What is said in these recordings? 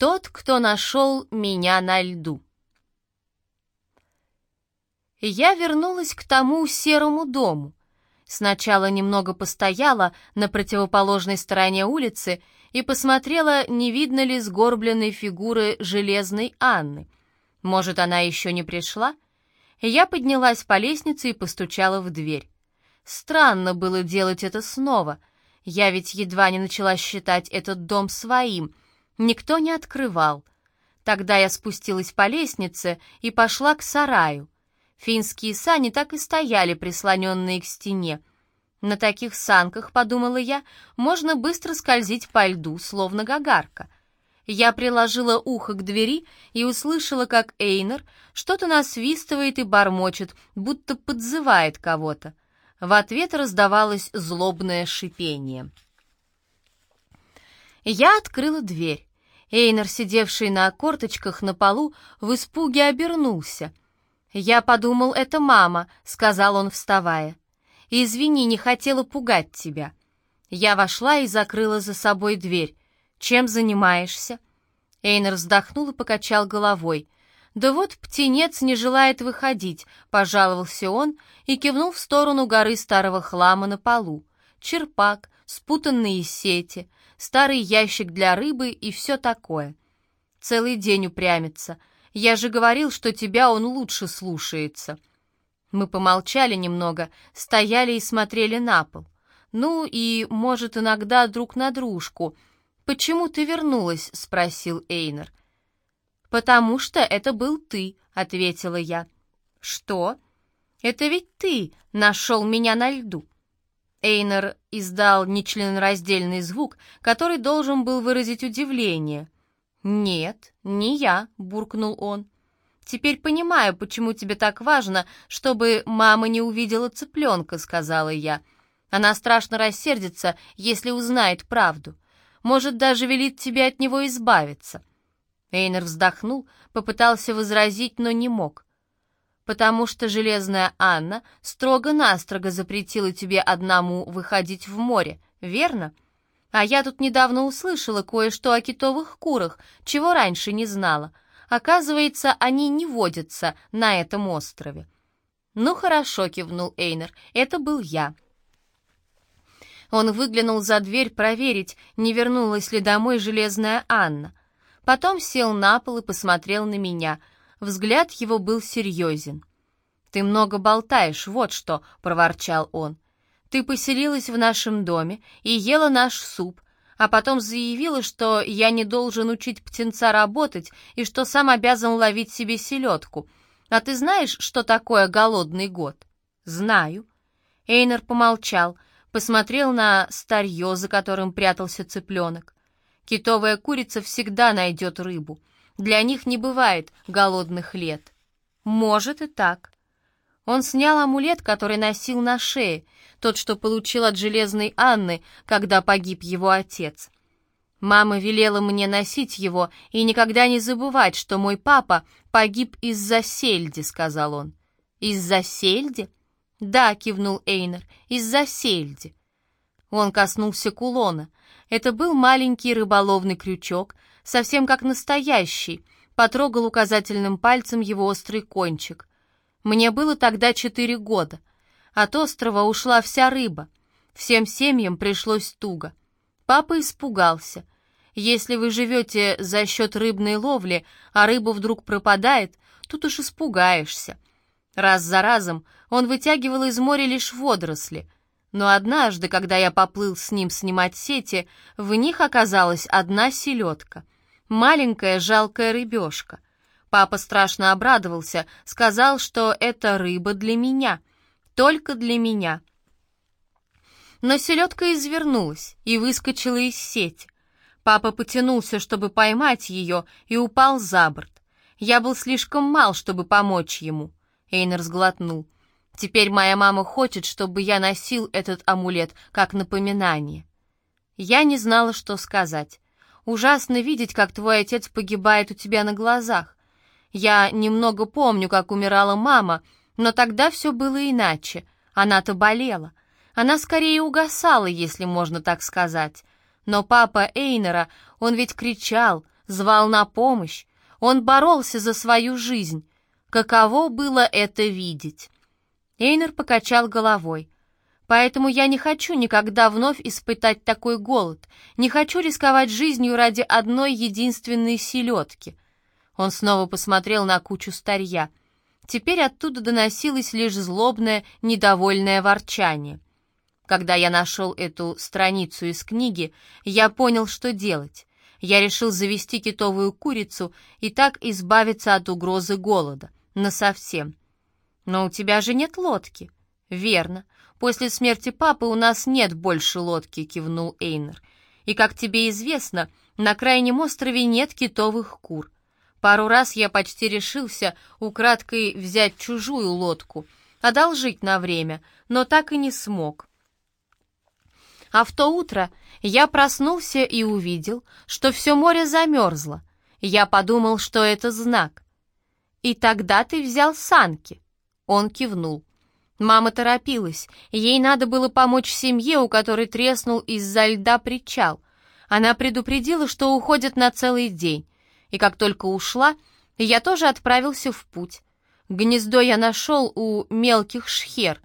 Тот, кто нашел меня на льду. Я вернулась к тому серому дому. Сначала немного постояла на противоположной стороне улицы и посмотрела, не видно ли сгорбленной фигуры железной Анны. Может, она еще не пришла? Я поднялась по лестнице и постучала в дверь. Странно было делать это снова. Я ведь едва не начала считать этот дом своим. Никто не открывал. Тогда я спустилась по лестнице и пошла к сараю. Финские сани так и стояли, прислоненные к стене. На таких санках, подумала я, можно быстро скользить по льду, словно гагарка. Я приложила ухо к двери и услышала, как Эйнер что-то насвистывает и бормочет, будто подзывает кого-то. В ответ раздавалось злобное шипение. Я открыла дверь. Эйнер, сидевший на корточках на полу, в испуге обернулся. «Я подумал, это мама», — сказал он, вставая. «Извини, не хотела пугать тебя». Я вошла и закрыла за собой дверь. «Чем занимаешься?» Эйнер вздохнул и покачал головой. «Да вот птенец не желает выходить», — пожаловался он и кивнул в сторону горы старого хлама на полу. Черпак, спутанные сети, старый ящик для рыбы и все такое. Целый день упрямится. Я же говорил, что тебя он лучше слушается. Мы помолчали немного, стояли и смотрели на пол. Ну и, может, иногда друг на дружку. «Почему ты вернулась?» — спросил Эйнер. «Потому что это был ты», — ответила я. «Что? Это ведь ты нашел меня на льду». Эйнер издал нечленораздельный звук, который должен был выразить удивление. «Нет, не я», — буркнул он. «Теперь понимаю, почему тебе так важно, чтобы мама не увидела цыпленка», — сказала я. «Она страшно рассердится, если узнает правду. Может, даже велит тебе от него избавиться». Эйнер вздохнул, попытался возразить, но не мог потому что железная Анна строго-настрого запретила тебе одному выходить в море, верно? А я тут недавно услышала кое-что о китовых курах, чего раньше не знала. Оказывается, они не водятся на этом острове. «Ну хорошо», — кивнул Эйнер, — «это был я». Он выглянул за дверь проверить, не вернулась ли домой железная Анна. Потом сел на пол и посмотрел на меня — Взгляд его был серьезен. «Ты много болтаешь, вот что», — проворчал он. «Ты поселилась в нашем доме и ела наш суп, а потом заявила, что я не должен учить птенца работать и что сам обязан ловить себе селедку. А ты знаешь, что такое голодный год?» «Знаю». Эйнер помолчал, посмотрел на старье, за которым прятался цыпленок. Китовая курица всегда найдет рыбу. Для них не бывает голодных лет. Может и так. Он снял амулет, который носил на шее, тот, что получил от Железной Анны, когда погиб его отец. Мама велела мне носить его и никогда не забывать, что мой папа погиб из-за сельди, сказал он. Из-за сельди? Да, кивнул Эйнер, из-за сельди. Он коснулся кулона. Это был маленький рыболовный крючок, совсем как настоящий, потрогал указательным пальцем его острый кончик. Мне было тогда четыре года. От острова ушла вся рыба. Всем семьям пришлось туго. Папа испугался. Если вы живете за счет рыбной ловли, а рыба вдруг пропадает, тут уж испугаешься. Раз за разом он вытягивал из моря лишь водоросли. Но однажды, когда я поплыл с ним снимать сети, в них оказалась одна селедка маленькая жалкая рыбешка. Папа страшно обрадовался, сказал, что это рыба для меня, только для меня. Но селедка извернулась и выскочила из сети. Папа потянулся, чтобы поймать ее, и упал за борт. Я был слишком мал, чтобы помочь ему. Эйнер сглотнул. Теперь моя мама хочет, чтобы я носил этот амулет как напоминание. Я не знала, что сказать. Ужасно видеть, как твой отец погибает у тебя на глазах. Я немного помню, как умирала мама, но тогда все было иначе. Она-то болела. Она скорее угасала, если можно так сказать. Но папа Эйнера, он ведь кричал, звал на помощь, он боролся за свою жизнь. Каково было это видеть? Эйнер покачал головой. Поэтому я не хочу никогда вновь испытать такой голод, не хочу рисковать жизнью ради одной единственной селедки. Он снова посмотрел на кучу старья. Теперь оттуда доносилось лишь злобное, недовольное ворчание. Когда я нашел эту страницу из книги, я понял, что делать. Я решил завести китовую курицу и так избавиться от угрозы голода. Насовсем. Но у тебя же нет лодки. Верно. «После смерти папы у нас нет больше лодки», — кивнул Эйнер. «И, как тебе известно, на крайнем острове нет китовых кур. Пару раз я почти решился украдкой взять чужую лодку, одолжить на время, но так и не смог. А в то утро я проснулся и увидел, что все море замерзло. Я подумал, что это знак. «И тогда ты взял санки?» Он кивнул. Мама торопилась, ей надо было помочь семье, у которой треснул из-за льда причал. Она предупредила, что уходит на целый день, и как только ушла, я тоже отправился в путь. Гнездо я нашел у мелких шхер.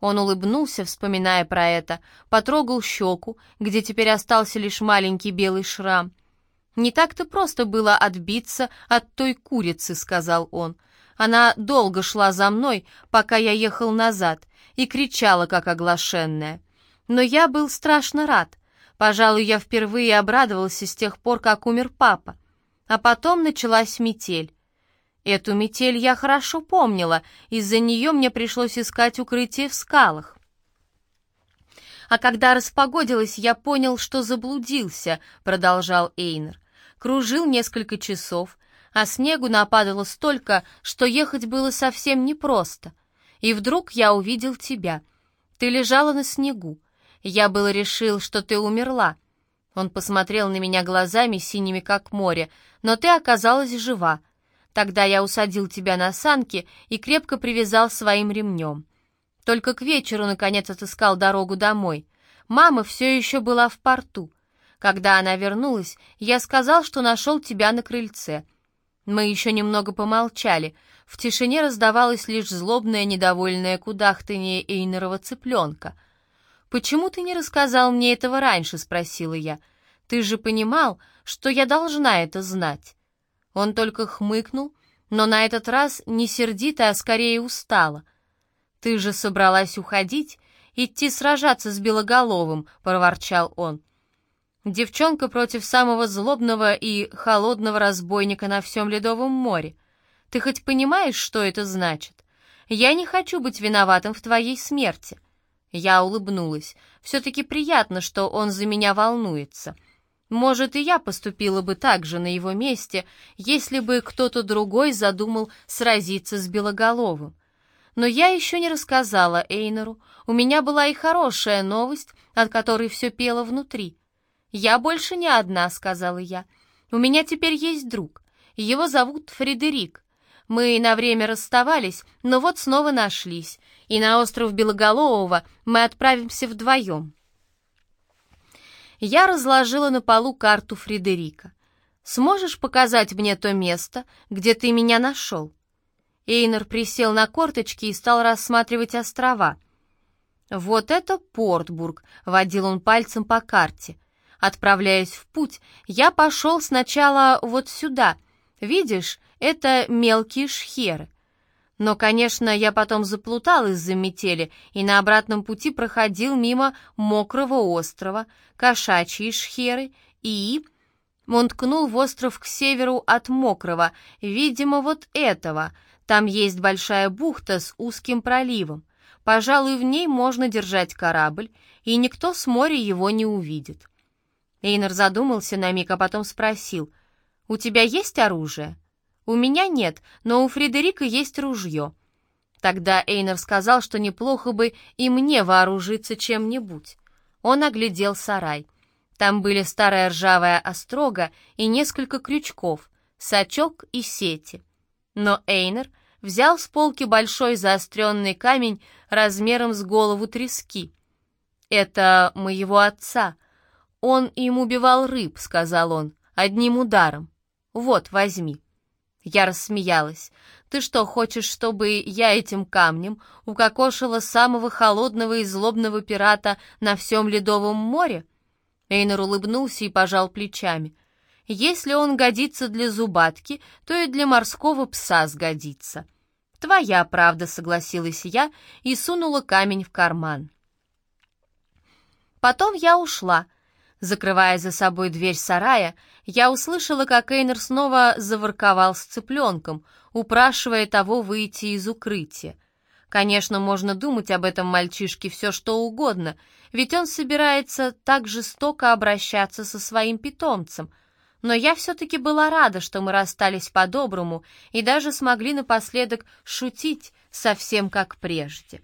Он улыбнулся, вспоминая про это, потрогал щеку, где теперь остался лишь маленький белый шрам. «Не так-то просто было отбиться от той курицы», — сказал он. Она долго шла за мной, пока я ехал назад, и кричала, как оглашенная. Но я был страшно рад. Пожалуй, я впервые обрадовался с тех пор, как умер папа. А потом началась метель. Эту метель я хорошо помнила, из-за нее мне пришлось искать укрытие в скалах. «А когда распогодилось, я понял, что заблудился», — продолжал Эйнер. «Кружил несколько часов, а снегу нападало столько, что ехать было совсем непросто. И вдруг я увидел тебя. Ты лежала на снегу. Я было решил, что ты умерла. Он посмотрел на меня глазами синими, как море, но ты оказалась жива. Тогда я усадил тебя на санки и крепко привязал своим ремнем. Только к вечеру, наконец, отыскал дорогу домой. Мама все еще была в порту. Когда она вернулась, я сказал, что нашел тебя на крыльце. Мы еще немного помолчали. В тишине раздавалось лишь злобное недовольное кудахтанье Эйнерова цыпленка. «Почему ты не рассказал мне этого раньше?» — спросила я. «Ты же понимал, что я должна это знать». Он только хмыкнул, но на этот раз не сердито, а скорее устало. «Ты же собралась уходить, идти сражаться с Белоголовым», — проворчал он. Девчонка против самого злобного и холодного разбойника на всем Ледовом море. Ты хоть понимаешь, что это значит? Я не хочу быть виноватым в твоей смерти. Я улыбнулась. Все-таки приятно, что он за меня волнуется. Может, и я поступила бы так же на его месте, если бы кто-то другой задумал сразиться с Белоголовым. Но я еще не рассказала Эйнеру. У меня была и хорошая новость, от которой все пело внутри — «Я больше не одна», — сказала я. «У меня теперь есть друг. Его зовут Фредерик. Мы на время расставались, но вот снова нашлись, и на остров Белоголового мы отправимся вдвоем». Я разложила на полу карту Фредерика. «Сможешь показать мне то место, где ты меня нашел?» Эйнер присел на корточки и стал рассматривать острова. «Вот это Портбург», — водил он пальцем по карте. Отправляясь в путь, я пошел сначала вот сюда. Видишь, это мелкие шхеры. Но, конечно, я потом заплутал из-за метели и на обратном пути проходил мимо мокрого острова, кошачьи шхеры и... Он ткнул в остров к северу от мокрого, видимо, вот этого. Там есть большая бухта с узким проливом. Пожалуй, в ней можно держать корабль, и никто с моря его не увидит. Эйнер задумался на миг, а потом спросил, «У тебя есть оружие?» «У меня нет, но у Фредерика есть ружье». Тогда Эйнер сказал, что неплохо бы и мне вооружиться чем-нибудь. Он оглядел сарай. Там были старая ржавая острога и несколько крючков, сачок и сети. Но Эйнер взял с полки большой заостренный камень размером с голову трески. «Это моего отца», «Он им убивал рыб», — сказал он, — «одним ударом». Вот, возьми». Я рассмеялась. «Ты что, хочешь, чтобы я этим камнем укокошила самого холодного и злобного пирата на всем Ледовом море?» Эйнер улыбнулся и пожал плечами. «Если он годится для зубатки, то и для морского пса сгодится». «Твоя правда», — согласилась я и сунула камень в карман. Потом я ушла. Закрывая за собой дверь сарая, я услышала, как Эйнер снова заворковал с цыпленком, упрашивая того выйти из укрытия. Конечно, можно думать об этом мальчишке все что угодно, ведь он собирается так жестоко обращаться со своим питомцем. Но я все-таки была рада, что мы расстались по-доброму и даже смогли напоследок шутить совсем как прежде.